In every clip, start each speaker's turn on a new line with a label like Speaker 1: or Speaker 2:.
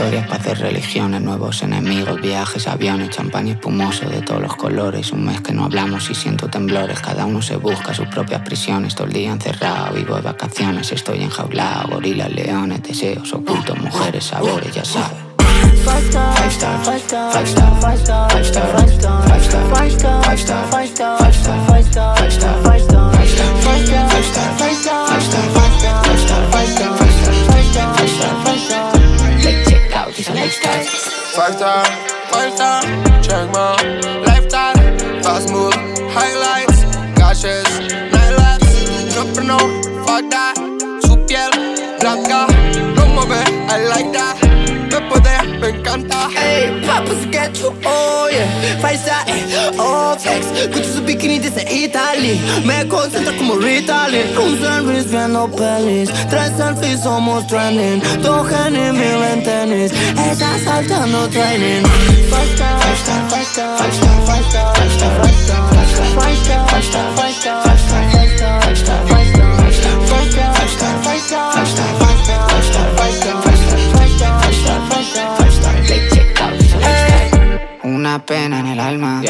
Speaker 1: Historias para hacer religiones, nuevos enemigos, viajes, aviones, champán espumoso de todos los colores. Un mes que no hablamos y siento temblores. Cada uno se busca sus propias prisiones. Todo el día encerrado, vivo de vacaciones. Estoy enjaulado, gorilas, leones, deseos ocultos, mujeres, sabores, ya sabes. Five star, five star, check
Speaker 2: my lifestyle. Fast move, highlights, gashes, night lights. Jump no, fuck that. Su piel blanca, ah. no mueve, I like that. Me encanta.
Speaker 3: Hey, papas oh yeah. Five star, eh, oh flex. Gucci su bikini dice Italy. Me concentra como Ritalin. Un sandwich viendo pelis. Tres selfies somos trending. Dos genes, mil en tenis. Ella saltando training. Five star, five star, five star, five
Speaker 1: Una pena en el alma,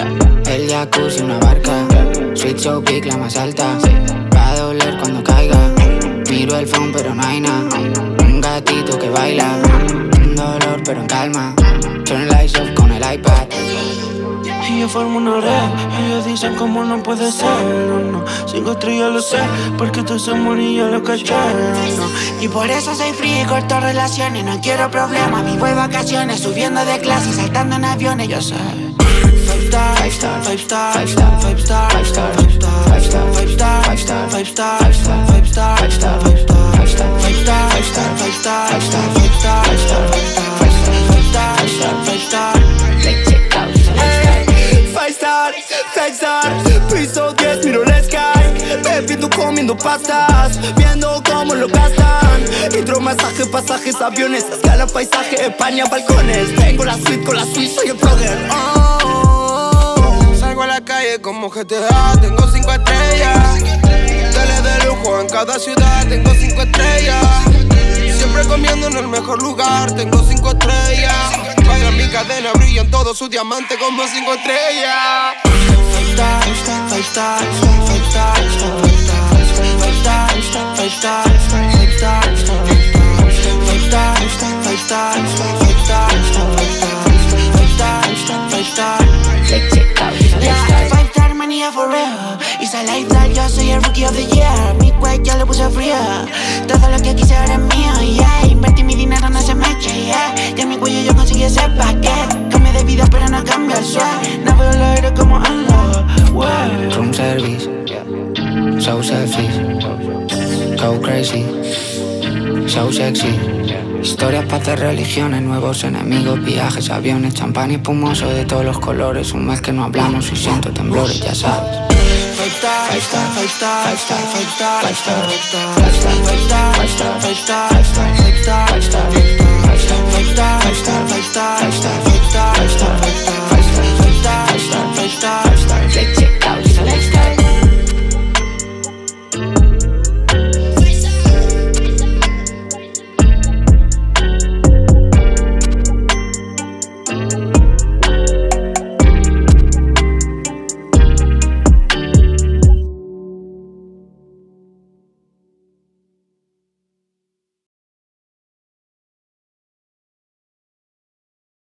Speaker 1: el jacuzzi, una barca, Sweet Show Peak, la más alta, va a doler cuando caiga, miro el phone pero no hay nada, un gatito que baila, un dolor pero en calma, turn lights off con el iPad.
Speaker 3: Y yo formo una red, ellos dicen como no puede ser, no, cinco estrellas lo sé, porque tú sos y yo lo caché, Y por eso soy frío y corto relaciones, no quiero problemas, vivo de vacaciones, subiendo de clase y saltando en aviones, yo sé. Five star, five star, five star, five star, five star, five star, five star, five star, five star, five star, five star, five star, Five star, piso 10, miro el sky. Bebiendo, comiendo pastas, viendo cómo lo gastan. Hidromasaje, pasajes, aviones, escala, paisaje, España, balcones. Tengo la suite con la suite, soy el blogger.
Speaker 2: Oh. Salgo a la calle como GTA, tengo cinco estrellas. Tele de lujo en cada ciudad, tengo cinco estrellas. Siempre comiendo en el mejor lugar, tengo cinco estrellas mis cadenas brillan todos sus diamantes como cinco estrellas.
Speaker 3: Falta, falta, falta, falta, falta, falta, falta, soy el rookie of the year. Mi cuello le puse fría. Todo lo que quise ahora es mío, yeah. Invertí mi dinero en ese meche, yeah. Ya mi cuello yo ese paquete. De vida, pero no el. No veo el aire como
Speaker 1: Room service, so selfish, go crazy, so sexy. Historias para hacer religiones, nuevos enemigos, viajes, aviones, champán y espumoso de todos los colores. Un mes que no hablamos y siento temblores, ya sabes.
Speaker 3: Five touchdown. touchdown.